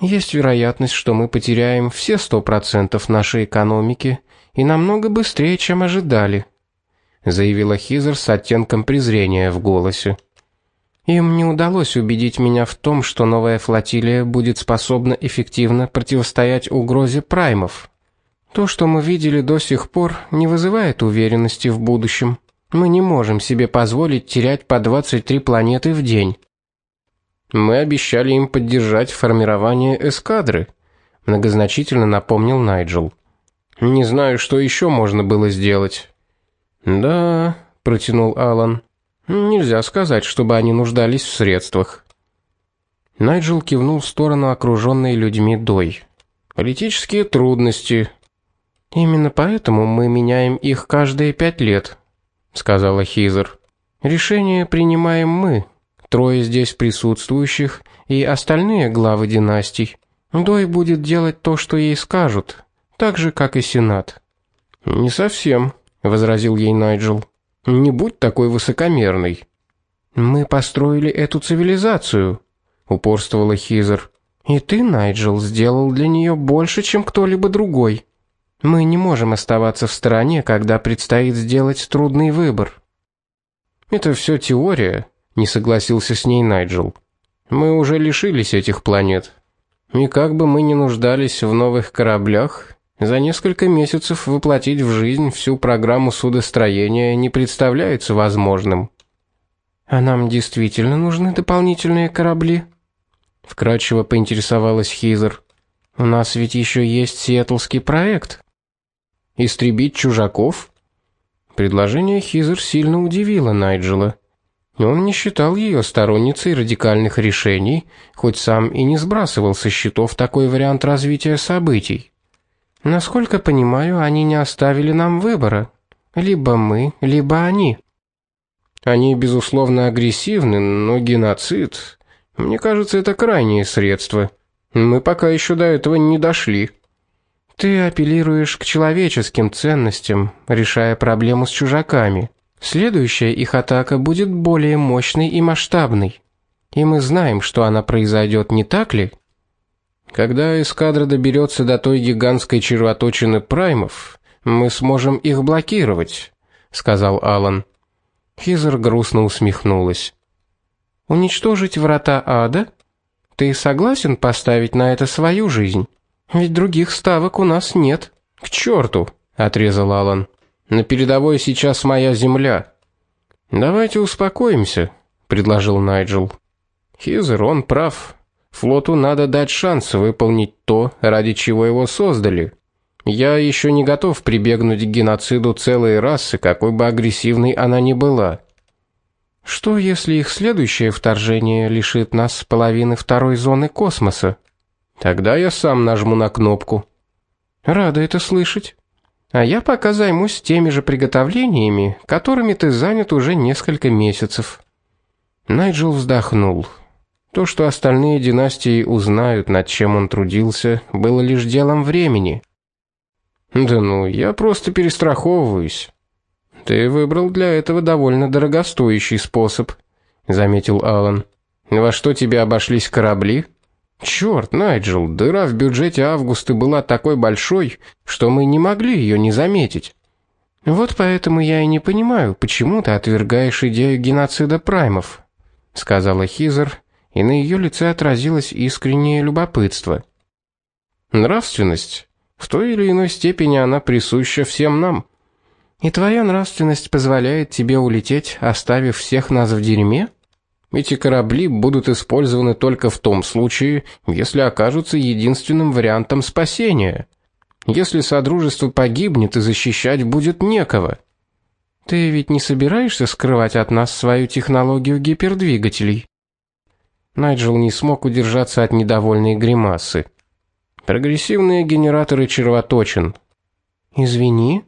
Есть вероятность, что мы потеряем все сто процентов нашей экономики и намного быстрее, чем ожидали, заявила Хизер с оттенком презрения в голосе. Им не удалось убедить меня в том, что новая флотилия будет способна эффективно противостоять угрозе праймов. То, что мы видели до сих пор, не вызывает уверенности в будущем. Мы не можем себе позволить терять по 23 планеты в день. Мы обещали им поддержать формирование эскадры, многозначительно напомнил Найджел. Не знаю, что еще можно было сделать. Да, протянул Алан. Нельзя сказать, чтобы они нуждались в средствах. Найджел кивнул в сторону окруженной людьми Дой. Политические трудности. Именно поэтому мы меняем их каждые пять лет, сказала Хизер. Решение принимаем мы, трое здесь присутствующих и остальные главы династий. Дой будет делать то, что ей скажут, так же как и сенат. Не совсем, возразил ей Найджел. Не будь такой высокомерной. Мы построили эту цивилизацию, упорствовала Хизер. И ты, Найджел, сделал для нее больше, чем кто-либо другой. Мы не можем оставаться в стороне, когда предстоит сделать трудный выбор. Это все теория, не согласился с ней Найджел. Мы уже лишились этих планет. И как бы мы ни нуждались в новых кораблях, за несколько месяцев воплотить в жизнь всю программу судостроения не представляется возможным. А нам действительно нужны дополнительные корабли? вкратчиво поинтересовалась Хизер. У нас ведь еще есть сиэтлский проект. Истребить чужаков? Предложение Хизер сильно удивило Найджела. Он не считал ее сторонницей радикальных решений, хоть сам и не сбрасывал со счетов такой вариант развития событий. Насколько понимаю, они не оставили нам выбора. Либо мы, либо они. Они безусловно агрессивны, но геноцид, мне кажется, это крайнее средство. Мы пока еще до этого не дошли. Ты апеллируешь к человеческим ценностям, решая проблему с чужаками. Следующая их атака будет более мощной и масштабной. И мы знаем, что она произойдет, не так ли? Когда эскадра доберется до той гигантской червоточины праймов, мы сможем их блокировать, сказал Алан. Хизер грустно усмехнулась. Уничтожить врата ада? Ты согласен поставить на это свою жизнь? Ведь других ставок у нас нет. К черту, отрезал Алан. На передовой сейчас моя земля. Давайте успокоимся, предложил Найджел. Хизер, он прав. Флоту надо дать шанс выполнить то, ради чего его создали. Я еще не готов прибегнуть к геноциду целой расы, какой бы агрессивной она ни была. Что если их следующее вторжение лишит нас половины второй зоны космоса? Тогда я сам нажму на кнопку. Рада это слышать. А я пока займусь теми же приготовлениями, которыми ты занят уже несколько месяцев. Найджел вздохнул. То, что остальные династии узнают, над чем он трудился, было лишь делом времени. Да ну, я просто перестраховываюсь. Ты выбрал для этого довольно дорогостоящий способ, заметил Алан. Во что тебе обошлись корабли? Черт, Найджел, дыра в бюджете Августа была такой большой, что мы не могли ее не заметить. Вот поэтому я и не понимаю, почему ты отвергаешь идею геноцида праймов, сказала Хизер и на ее лице отразилось искреннее любопытство. Нравственность в той или иной степени она присуща всем нам. И твоя нравственность позволяет тебе улететь, оставив всех нас в дерьме? Эти корабли будут использованы только в том случае, если окажутся единственным вариантом спасения. Если содружество погибнет и защищать будет некого. Ты ведь не собираешься скрывать от нас свою технологию гипердвигателей? Найджел не смог удержаться от недовольной гримасы. Прогрессивные генераторы червоточин. Извини.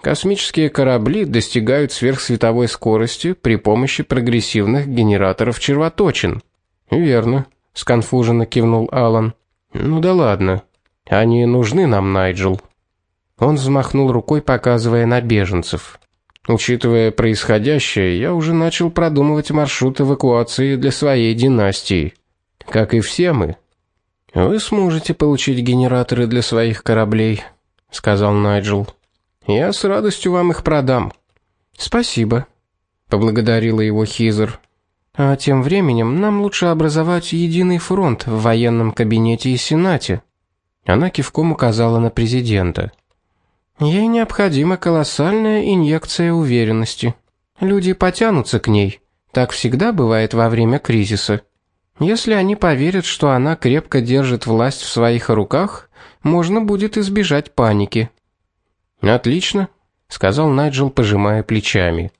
Космические корабли достигают сверхсветовой скорости при помощи прогрессивных генераторов червоточин. Верно, сконфуженно кивнул Алан. Ну да ладно. Они нужны нам, Найджел. Он взмахнул рукой, показывая на беженцев. Учитывая происходящее, я уже начал продумывать маршрут эвакуации для своей династии. Как и все мы. Вы сможете получить генераторы для своих кораблей, сказал Найджел. Я с радостью вам их продам. Спасибо, поблагодарила его Хизер. А тем временем нам лучше образовать единый фронт в военном кабинете и сенате. Она кивком указала на президента. Ей необходима колоссальная инъекция уверенности. Люди потянутся к ней. Так всегда бывает во время кризиса. Если они поверят, что она крепко держит власть в своих руках, можно будет избежать паники. Отлично, сказал Найджел, пожимая плечами.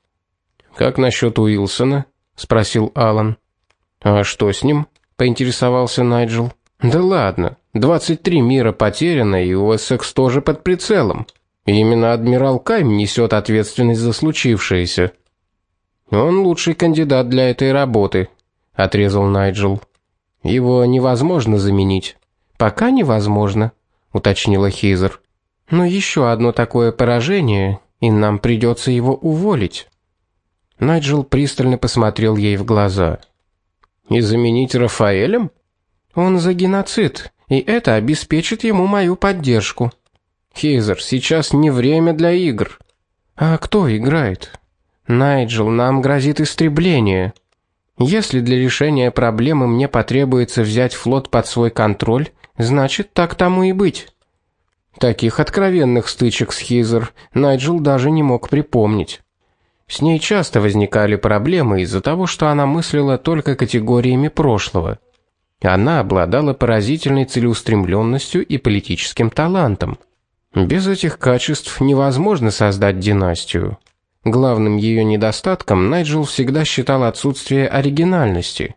Как насчет Уилсона? спросил Алан. А что с ним? поинтересовался Найджел. Да ладно, 23 мира потеряно, и Уэссекс тоже под прицелом. Именно адмирал Кайм несет ответственность за случившееся. Он лучший кандидат для этой работы, отрезал Найджел. Его невозможно заменить. Пока невозможно, уточнила Хизер. Но еще одно такое поражение, и нам придется его уволить. Найджел пристально посмотрел ей в глаза. И заменить Рафаэлем? Он за геноцид, и это обеспечит ему мою поддержку. Хизер, сейчас не время для игр. А кто играет? Найджел, нам грозит истребление. Если для решения проблемы мне потребуется взять флот под свой контроль, значит, так тому и быть. Таких откровенных стычек с Хизер Найджел даже не мог припомнить. С ней часто возникали проблемы из-за того, что она мыслила только категориями прошлого. Она обладала поразительной целеустремленностью и политическим талантом. Без этих качеств невозможно создать династию. Главным ее недостатком Найджел всегда считал отсутствие оригинальности.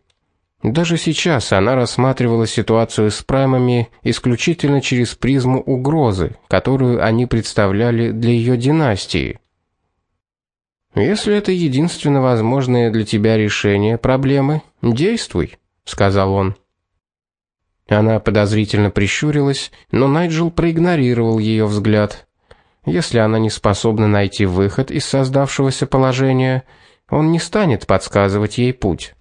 Даже сейчас она рассматривала ситуацию с праймами исключительно через призму угрозы, которую они представляли для ее династии. Если это единственно возможное для тебя решение проблемы, действуй, сказал он. Она подозрительно прищурилась, но Найджел проигнорировал ее взгляд. Если она не способна найти выход из создавшегося положения, он не станет подсказывать ей путь.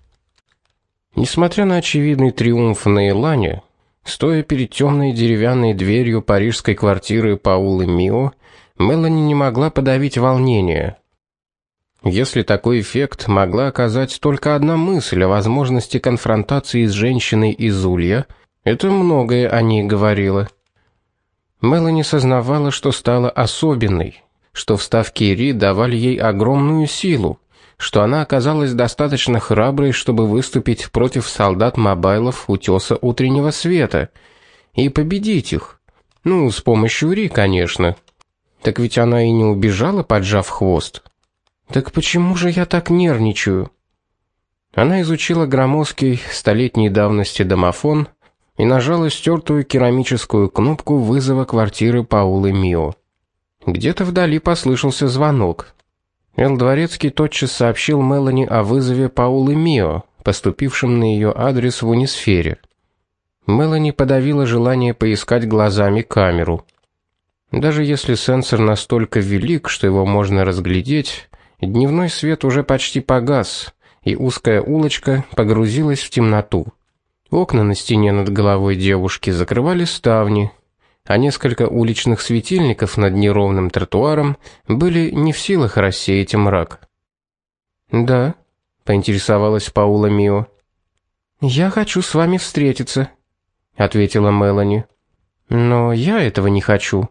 Несмотря на очевидный триумф на Илане, стоя перед темной деревянной дверью парижской квартиры Паулы Мио, Мелани не могла подавить волнение. Если такой эффект могла оказать только одна мысль о возможности конфронтации с женщиной из Улья, это многое о ней говорило. Мелани сознавала, что стала особенной, что вставки Ри давали ей огромную силу, что она оказалась достаточно храброй, чтобы выступить против солдат Мобайлов утёса утреннего света и победить их. Ну, с помощью Ри, конечно. Так ведь она и не убежала, поджав хвост. Так почему же я так нервничаю? Она изучила громоздкий столетней давности домофон и нажала стертую керамическую кнопку вызова квартиры Паулы Мио. Где-то вдали послышался звонок. Эл Дворецкий тотчас сообщил Мелани о вызове Паулы Мио, поступившем на ее адрес в Унисфере. Мелани подавила желание поискать глазами камеру. Даже если сенсор настолько велик, что его можно разглядеть, дневной свет уже почти погас, и узкая улочка погрузилась в темноту. Окна на стене над головой девушки закрывали ставни, а несколько уличных светильников над неровным тротуаром были не в силах рассеять мрак. "Да", поинтересовалась Паула Мио. "Я хочу с вами встретиться", ответила Мелани. "Но я этого не хочу.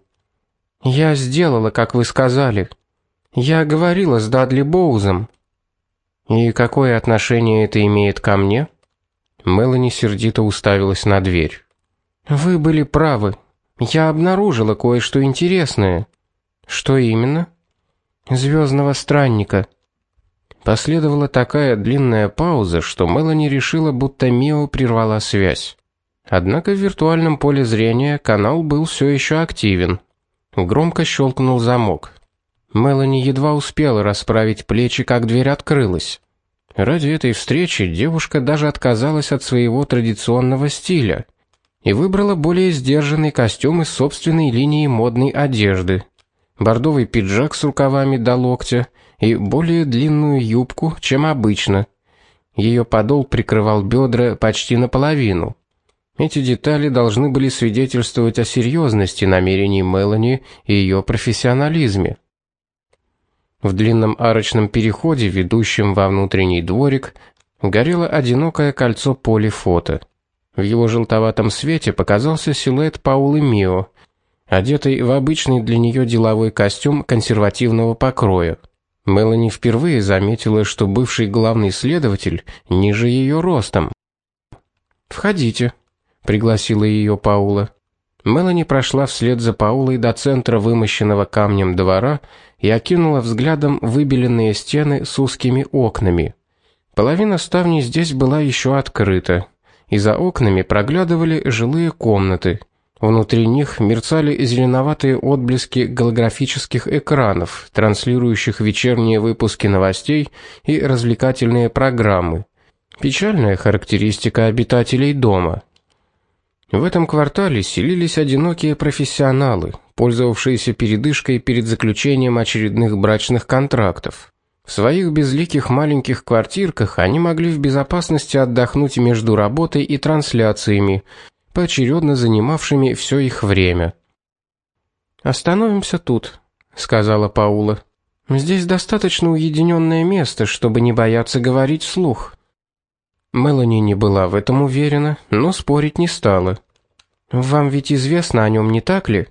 Я сделала, как вы сказали. Я говорила с Дадли Боузом. И какое отношение это имеет ко мне?" Мелани сердито уставилась на дверь. Вы были правы. Я обнаружила кое-что интересное. Что именно? Звездного странника. Последовала такая длинная пауза, что Мелани решила, будто Мио прервала связь. Однако в виртуальном поле зрения канал был все еще активен. Громко щелкнул замок. Мелани едва успела расправить плечи, как дверь открылась. Ради этой встречи девушка даже отказалась от своего традиционного стиля и выбрала более сдержанный костюм из собственной линии модной одежды. Бордовый пиджак с рукавами до локтя и более длинную юбку, чем обычно. Ее подол прикрывал бедра почти наполовину. Эти детали должны были свидетельствовать о серьезности намерений Мелани и ее профессионализме. В длинном арочном переходе, ведущем во внутренний дворик, горело одинокое кольцо полифото. В его желтоватом свете показался силуэт Паулы Мио, одетой в обычный для нее деловой костюм консервативного покроя. Мелани впервые заметила, что бывший главный следователь ниже ее ростом. "Входите", пригласила ее Паула. Мелани прошла вслед за Паулой до центра вымощенного камнем двора и окинула взглядом выбеленные стены с узкими окнами. Половина ставней здесь была еще открыта, и за окнами проглядывали жилые комнаты. Внутри них мерцали зеленоватые отблески голографических экранов, транслирующих вечерние выпуски новостей и развлекательные программы. Печальная характеристика обитателей дома. В этом квартале селились одинокие профессионалы, пользовавшиеся передышкой перед заключением очередных брачных контрактов. В своих безликих маленьких квартирках они могли в безопасности отдохнуть между работой и трансляциями, поочередно занимавшими все их время. Остановимся тут, сказала Паула. Здесь достаточно уединенное место, чтобы не бояться говорить вслух. Мелани не была в этом уверена, но спорить не стала. Вам ведь известно о нем, не так ли?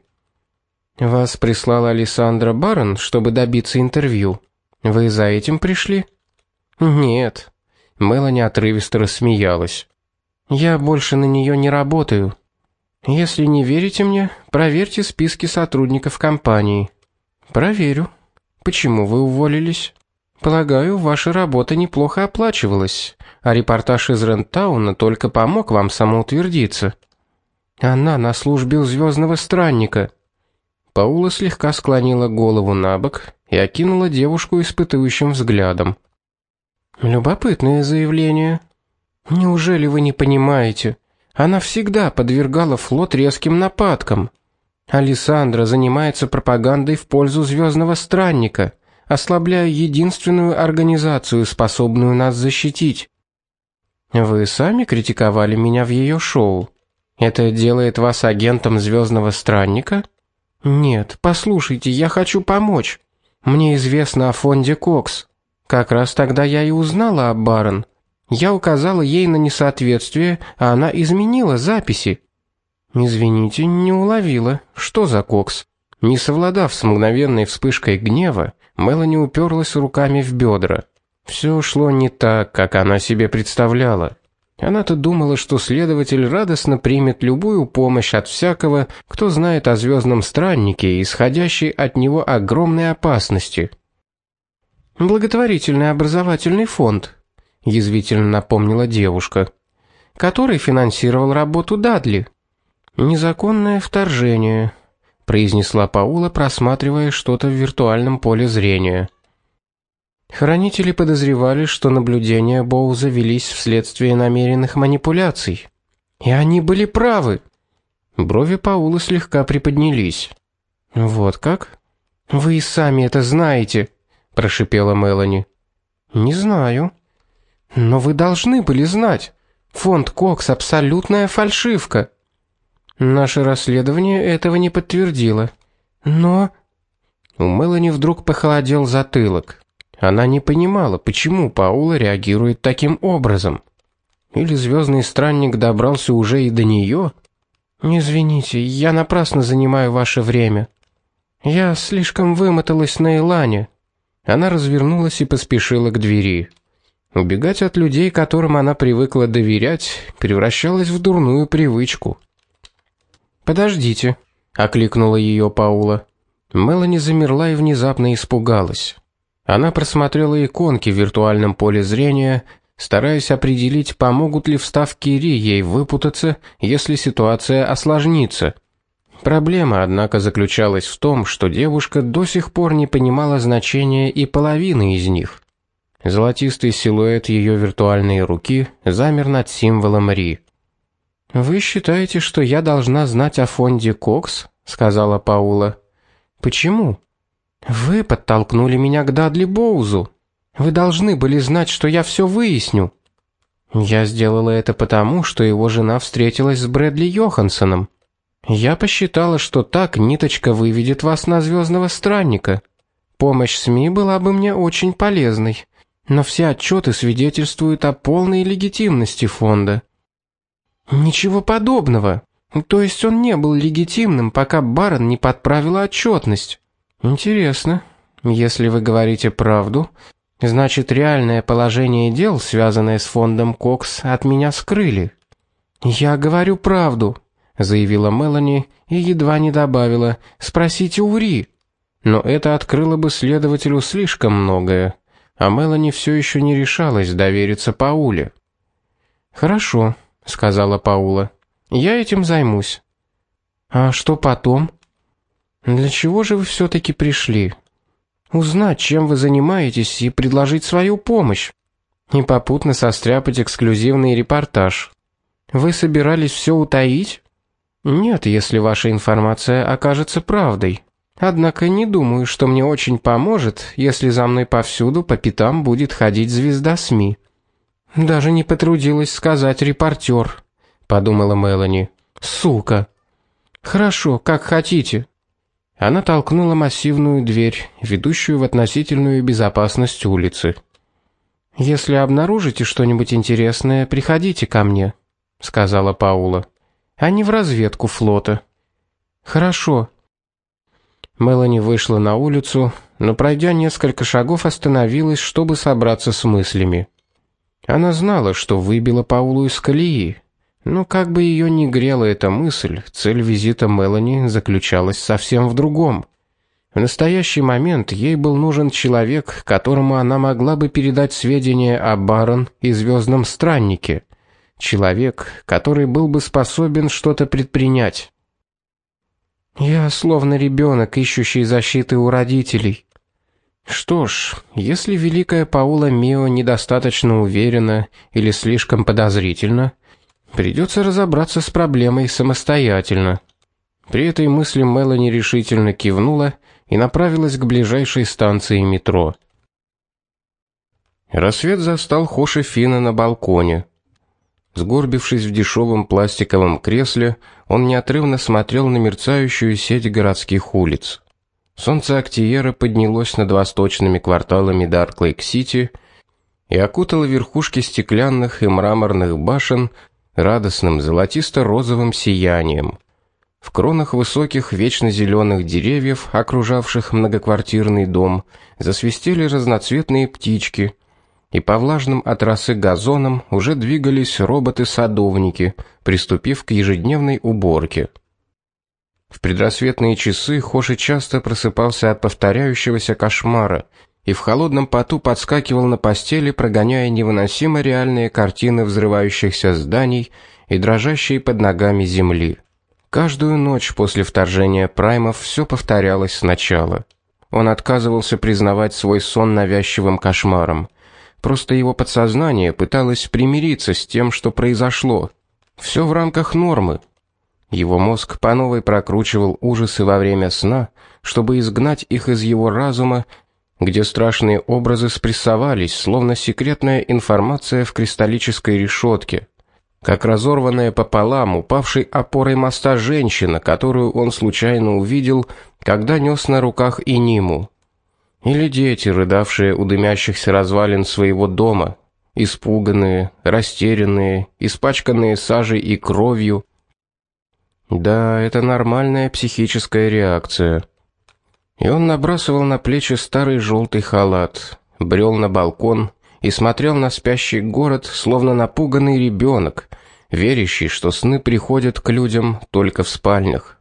Вас прислала Александра Барон, чтобы добиться интервью. Вы за этим пришли? Нет. Мелани отрывисто рассмеялась. Я больше на нее не работаю. Если не верите мне, проверьте списки сотрудников компании. Проверю. Почему вы уволились? Полагаю, ваша работа неплохо оплачивалась а репортаж из Рентауна только помог вам самоутвердиться. Она на службе у звездного странника. Паула слегка склонила голову набок и окинула девушку испытующим взглядом. Любопытное заявление. Неужели вы не понимаете? Она всегда подвергала флот резким нападкам. Алисандра занимается пропагандой в пользу звездного странника, ослабляя единственную организацию, способную нас защитить. Вы сами критиковали меня в ее шоу. Это делает вас агентом Звездного странника? Нет, послушайте, я хочу помочь. Мне известно о фонде Кокс. Как раз тогда я и узнала об Барон. Я указала ей на несоответствие, а она изменила записи. Извините, не уловила. Что за Кокс? Не совладав с мгновенной вспышкой гнева, Мелани уперлась руками в бедра. Все шло не так, как она себе представляла. Она-то думала, что следователь радостно примет любую помощь от всякого, кто знает о звездном страннике, исходящей от него огромной опасности. Благотворительный образовательный фонд, язвительно напомнила девушка, который финансировал работу Дадли. Незаконное вторжение, произнесла Паула, просматривая что-то в виртуальном поле зрения. Хранители подозревали, что наблюдения Боуза велись вследствие намеренных манипуляций. И они были правы. Брови Паула слегка приподнялись. Вот как? Вы и сами это знаете, прошипела Мелани. Не знаю. Но вы должны были знать. Фонд Кокс абсолютная фальшивка. Наше расследование этого не подтвердило. Но у Мелани вдруг похолодел затылок. Она не понимала, почему Паула реагирует таким образом. Или звездный странник добрался уже и до нее? Извините, я напрасно занимаю ваше время. Я слишком вымоталась на Илане. Она развернулась и поспешила к двери. Убегать от людей, которым она привыкла доверять, превращалось в дурную привычку. Подождите, окликнула ее Паула. Мелани замерла и внезапно испугалась. Она просмотрела иконки в виртуальном поле зрения, стараясь определить, помогут ли вставки Ри ей выпутаться, если ситуация осложнится. Проблема, однако, заключалась в том, что девушка до сих пор не понимала значения и половины из них. Золотистый силуэт ее виртуальной руки замер над символом Ри. Вы считаете, что я должна знать о фонде Кокс? сказала Паула. Почему? Вы подтолкнули меня к Дадли Боузу. Вы должны были знать, что я все выясню. Я сделала это потому, что его жена встретилась с Брэдли Йохансоном. Я посчитала, что так ниточка выведет вас на звездного странника. Помощь СМИ была бы мне очень полезной, но все отчеты свидетельствуют о полной легитимности фонда. Ничего подобного. То есть он не был легитимным, пока Барон не подправила отчетность. Интересно. Если вы говорите правду, значит реальное положение дел, связанное с фондом Кокс, от меня скрыли. Я говорю правду, заявила Мелани и едва не добавила: "Спросите у Ри". Но это открыло бы следователю слишком многое, а Мелани все еще не решалась довериться Пауле. "Хорошо", сказала Паула. "Я этим займусь". "А что потом?" "Для чего же вы все таки пришли?" "Узнать, чем вы занимаетесь и предложить свою помощь" и попутно состряпать эксклюзивный репортаж. Вы собирались все утаить? Нет, если ваша информация окажется правдой. Однако не думаю, что мне очень поможет, если за мной повсюду по пятам будет ходить звезда СМИ. Даже не потрудилась сказать репортер, подумала Мелани. Сука. Хорошо, как хотите. Она толкнула массивную дверь, ведущую в относительную безопасность улицы. Если обнаружите что-нибудь интересное, приходите ко мне, сказала Паула а не в разведку флота. Хорошо. Мелани вышла на улицу, но пройдя несколько шагов, остановилась, чтобы собраться с мыслями. Она знала, что выбила Паулу из колеи, но как бы ее ни грела эта мысль, цель визита Мелани заключалась совсем в другом. В настоящий момент ей был нужен человек, которому она могла бы передать сведения о Барон и Звездном страннике. Человек, который был бы способен что-то предпринять. Я словно ребенок, ищущий защиты у родителей. Что ж, если великая Паула Мио недостаточно уверена или слишком подозрительна, придется разобраться с проблемой самостоятельно. При этой мысли Мелани решительно кивнула и направилась к ближайшей станции метро. Рассвет застал Хоши Фина на балконе. Сгорбившись в дешевом пластиковом кресле, он неотрывно смотрел на мерцающую сеть городских улиц. Солнце Актиера поднялось над восточными кварталами Дарклейк-Сити и окутало верхушки стеклянных и мраморных башен радостным золотисто-розовым сиянием. В кронах высоких вечно зеленых деревьев, окружавших многоквартирный дом, засвистели разноцветные птички – и по влажным от росы газонам уже двигались роботы-садовники, приступив к ежедневной уборке. В предрассветные часы Хоши часто просыпался от повторяющегося кошмара и в холодном поту подскакивал на постели, прогоняя невыносимо реальные картины взрывающихся зданий и дрожащей под ногами земли. Каждую ночь после вторжения праймов все повторялось сначала. Он отказывался признавать свой сон навязчивым кошмаром. Просто его подсознание пыталось примириться с тем, что произошло. Все в рамках нормы. Его мозг по новой прокручивал ужасы во время сна, чтобы изгнать их из его разума, где страшные образы спрессовались, словно секретная информация в кристаллической решетке, как разорванная пополам упавшей опорой моста женщина, которую он случайно увидел, когда нес на руках Иниму. Или дети, рыдавшие у дымящихся развалин своего дома, испуганные, растерянные, испачканные сажей и кровью. Да, это нормальная психическая реакция. И он набрасывал на плечи старый желтый халат, брел на балкон и смотрел на спящий город, словно напуганный ребенок, верящий, что сны приходят к людям только в спальнях.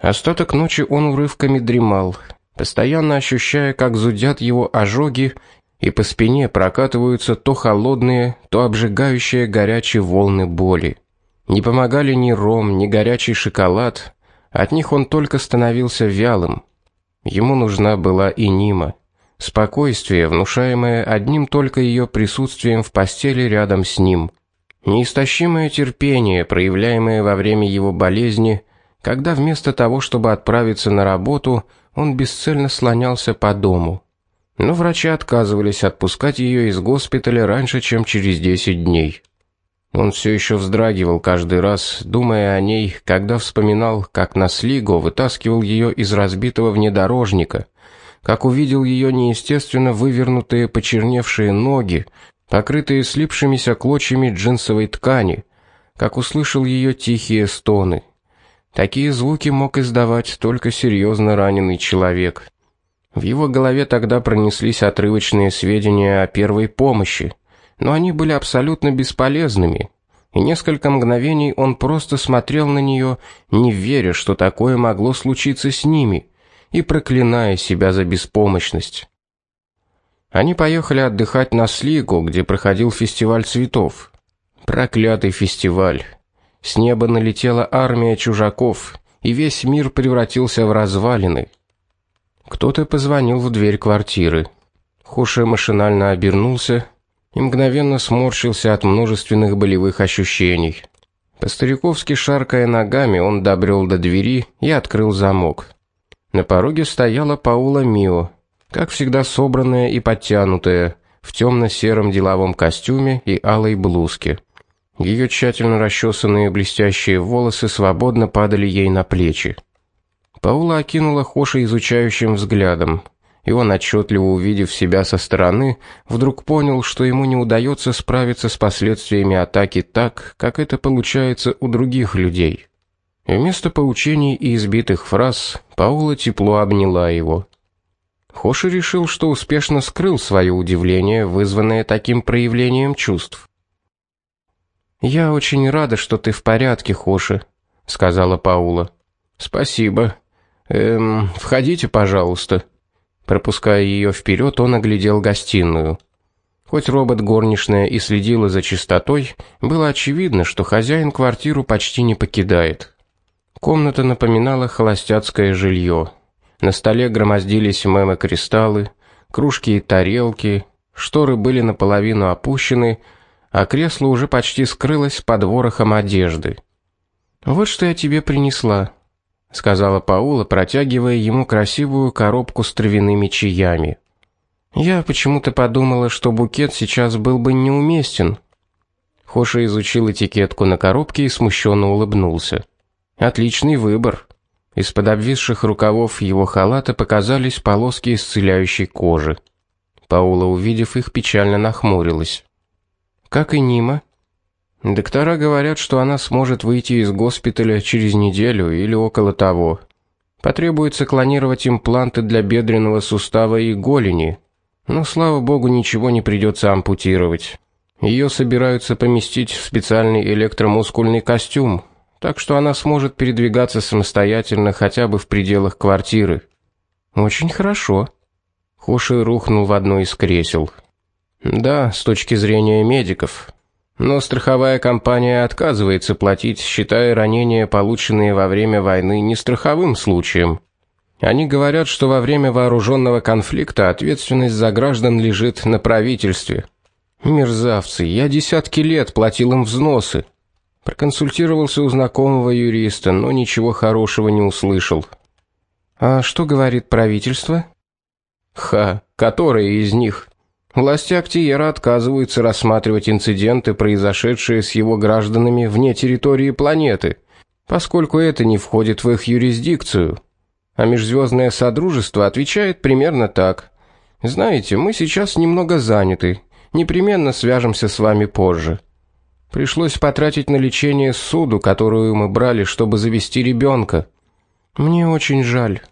Остаток ночи он урывками дремал, постоянно ощущая, как зудят его ожоги, и по спине прокатываются то холодные, то обжигающие горячие волны боли. Не помогали ни ром, ни горячий шоколад, от них он только становился вялым. Ему нужна была и Нима, спокойствие, внушаемое одним только ее присутствием в постели рядом с ним. Неистощимое терпение, проявляемое во время его болезни, когда вместо того, чтобы отправиться на работу, он бесцельно слонялся по дому. Но врачи отказывались отпускать ее из госпиталя раньше, чем через 10 дней. Он все еще вздрагивал каждый раз, думая о ней, когда вспоминал, как Наслиго вытаскивал ее из разбитого внедорожника, как увидел ее неестественно вывернутые почерневшие ноги, покрытые слипшимися клочьями джинсовой ткани, как услышал ее тихие стоны. Такие звуки мог издавать только серьезно раненый человек. В его голове тогда пронеслись отрывочные сведения о первой помощи но они были абсолютно бесполезными. И несколько мгновений он просто смотрел на нее, не веря, что такое могло случиться с ними, и проклиная себя за беспомощность. Они поехали отдыхать на Слигу, где проходил фестиваль цветов. Проклятый фестиваль. С неба налетела армия чужаков, и весь мир превратился в развалины. Кто-то позвонил в дверь квартиры. Хуша машинально обернулся и мгновенно сморщился от множественных болевых ощущений. По-стариковски шаркая ногами, он добрел до двери и открыл замок. На пороге стояла Паула Мио, как всегда собранная и подтянутая, в темно сером деловом костюме и алой блузке. Ее тщательно расчесанные блестящие волосы свободно падали ей на плечи. Паула окинула Хоша изучающим взглядом и он отчетливо увидев себя со стороны, вдруг понял, что ему не удается справиться с последствиями атаки так, как это получается у других людей. Вместо поучений и избитых фраз Паула тепло обняла его. Хоши решил, что успешно скрыл свое удивление, вызванное таким проявлением чувств. Я очень рада, что ты в порядке, Хоши, сказала Паула. Спасибо. Эм, входите, пожалуйста. Пропуская ее вперед, он оглядел гостиную. Хоть робот горничная и следила за чистотой, было очевидно, что хозяин квартиру почти не покидает. Комната напоминала холостяцкое жилье. На столе громоздились мемо-кристаллы, кружки и тарелки, шторы были наполовину опущены, а кресло уже почти скрылось под ворохом одежды. Вот что я тебе принесла, сказала Паула, протягивая ему красивую коробку с травяными чаями. Я почему-то подумала, что букет сейчас был бы неуместен. Хоша изучил этикетку на коробке и смущенно улыбнулся. Отличный выбор. Из-под обвисших рукавов его халата показались полоски исцеляющей кожи. Паула, увидев их, печально нахмурилась. Как и Нима, Доктора говорят, что она сможет выйти из госпиталя через неделю или около того. Потребуется клонировать импланты для бедренного сустава и голени. Но слава богу, ничего не придется ампутировать. Ее собираются поместить в специальный электромускульный костюм, так что она сможет передвигаться самостоятельно хотя бы в пределах квартиры. Очень хорошо. Хоши рухнул в одно из кресел. Да, с точки зрения медиков, но страховая компания отказывается платить, считая ранения, полученные во время войны, не страховым случаем. Они говорят, что во время вооруженного конфликта ответственность за граждан лежит на правительстве. Мерзавцы, я десятки лет платил им взносы. Проконсультировался у знакомого юриста, но ничего хорошего не услышал. А что говорит правительство? Ха, которое из них? Власти Актиера отказываются рассматривать инциденты, произошедшие с его гражданами вне территории планеты, поскольку это не входит в их юрисдикцию. А межзвездное содружество отвечает примерно так: "Знаете, мы сейчас немного заняты. Непременно свяжемся с вами позже". Пришлось потратить на лечение суду, которую мы брали, чтобы завести ребенка. Мне очень жаль.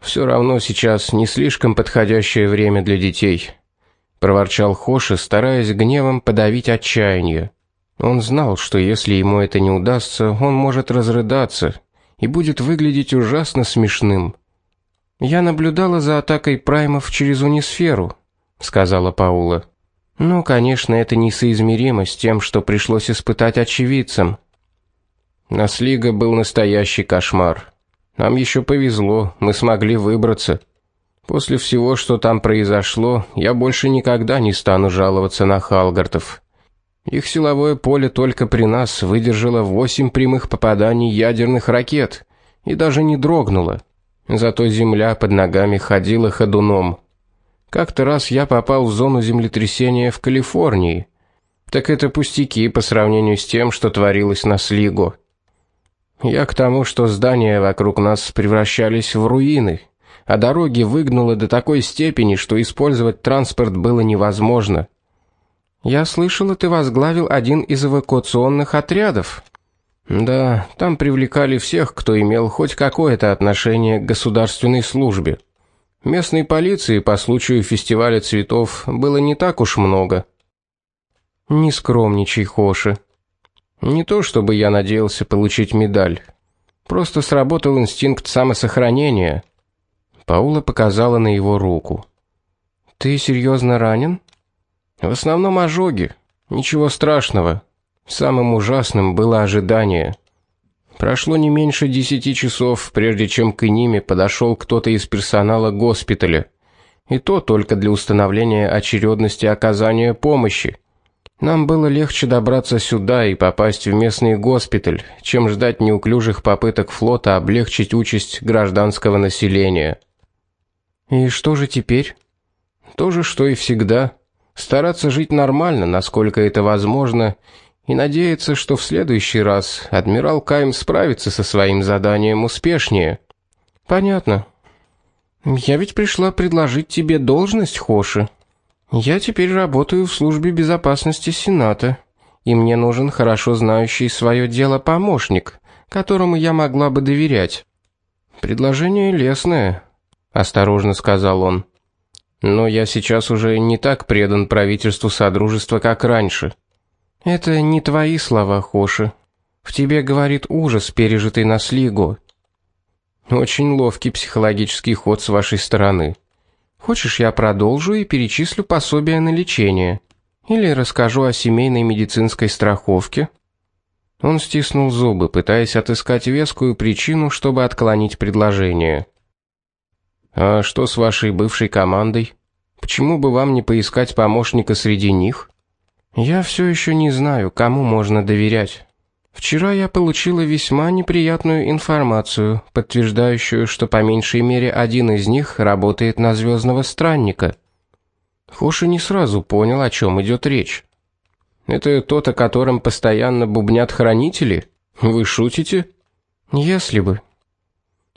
Все равно сейчас не слишком подходящее время для детей проворчал Хоши, стараясь гневом подавить отчаяние. Он знал, что если ему это не удастся, он может разрыдаться и будет выглядеть ужасно смешным. Я наблюдала за атакой праймов через унисферу, сказала Паула. Ну, конечно, это несоизмеримо с тем, что пришлось испытать очевидцам. Наслига был настоящий кошмар. Нам еще повезло, мы смогли выбраться. После всего, что там произошло, я больше никогда не стану жаловаться на Халгартов. Их силовое поле только при нас выдержало восемь прямых попаданий ядерных ракет и даже не дрогнуло. Зато земля под ногами ходила ходуном. Как-то раз я попал в зону землетрясения в Калифорнии. Так это пустяки по сравнению с тем, что творилось на Слиго. Я к тому, что здания вокруг нас превращались в руины, а дороги выгнуло до такой степени, что использовать транспорт было невозможно. Я слышал, ты возглавил один из эвакуационных отрядов. Да, там привлекали всех, кто имел хоть какое-то отношение к государственной службе. Местной полиции по случаю фестиваля цветов было не так уж много. Не скромничай, Хоши. Не то чтобы я надеялся получить медаль. Просто сработал инстинкт самосохранения. Паула показала на его руку. Ты серьезно ранен? В основном ожоги. Ничего страшного. Самым ужасным было ожидание. Прошло не меньше десяти часов, прежде чем к Иниме подошел кто-то из персонала госпиталя. И то только для установления очередности оказания помощи. Нам было легче добраться сюда и попасть в местный госпиталь, чем ждать неуклюжих попыток флота облегчить участь гражданского населения. И что же теперь? То же, что и всегда. Стараться жить нормально, насколько это возможно, и надеяться, что в следующий раз адмирал Кайм справится со своим заданием успешнее. Понятно. Я ведь пришла предложить тебе должность, Хоши. Я теперь работаю в службе безопасности Сената, и мне нужен хорошо знающий свое дело помощник, которому я могла бы доверять. Предложение лестное, осторожно сказал он. Но я сейчас уже не так предан правительству содружества, как раньше. Это не твои слова, Хоши. В тебе говорит ужас, пережитый на Слиго. Очень ловкий психологический ход с вашей стороны. Хочешь, я продолжу и перечислю пособия на лечение или расскажу о семейной медицинской страховке? Он стиснул зубы, пытаясь отыскать вескую причину, чтобы отклонить предложение. А что с вашей бывшей командой? Почему бы вам не поискать помощника среди них? Я все еще не знаю, кому можно доверять. Вчера я получила весьма неприятную информацию, подтверждающую, что по меньшей мере один из них работает на звездного странника. Хоши не сразу понял, о чем идет речь. Это тот, о котором постоянно бубнят хранители? Вы шутите? Если бы.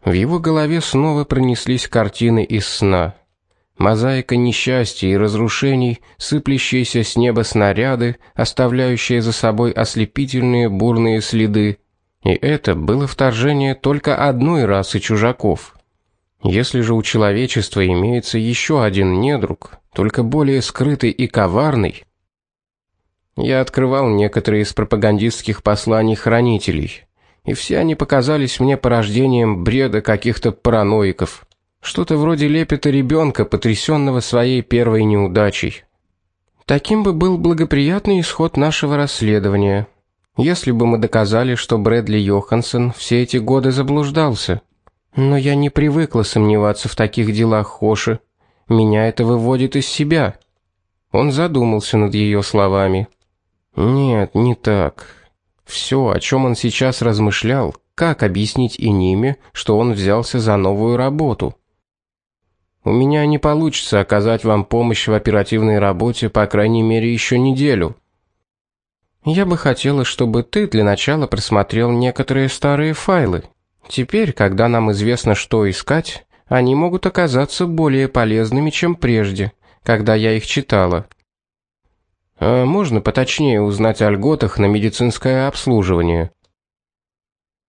В его голове снова пронеслись картины из сна мозаика несчастья и разрушений, сыплющиеся с неба снаряды, оставляющие за собой ослепительные бурные следы. И это было вторжение только одной расы чужаков. Если же у человечества имеется еще один недруг, только более скрытый и коварный, я открывал некоторые из пропагандистских посланий хранителей, и все они показались мне порождением бреда каких-то параноиков. Что-то вроде лепета ребенка, потрясенного своей первой неудачей. Таким бы был благоприятный исход нашего расследования, если бы мы доказали, что Брэдли Йоханссон все эти годы заблуждался. Но я не привыкла сомневаться в таких делах Хоши. Меня это выводит из себя. Он задумался над ее словами. Нет, не так. Все, о чем он сейчас размышлял, как объяснить и Ниме, что он взялся за новую работу. У меня не получится оказать вам помощь в оперативной работе, по крайней мере, еще неделю. Я бы хотела, чтобы ты для начала просмотрел некоторые старые файлы. Теперь, когда нам известно, что искать, они могут оказаться более полезными, чем прежде, когда я их читала. А можно поточнее узнать о льготах на медицинское обслуживание?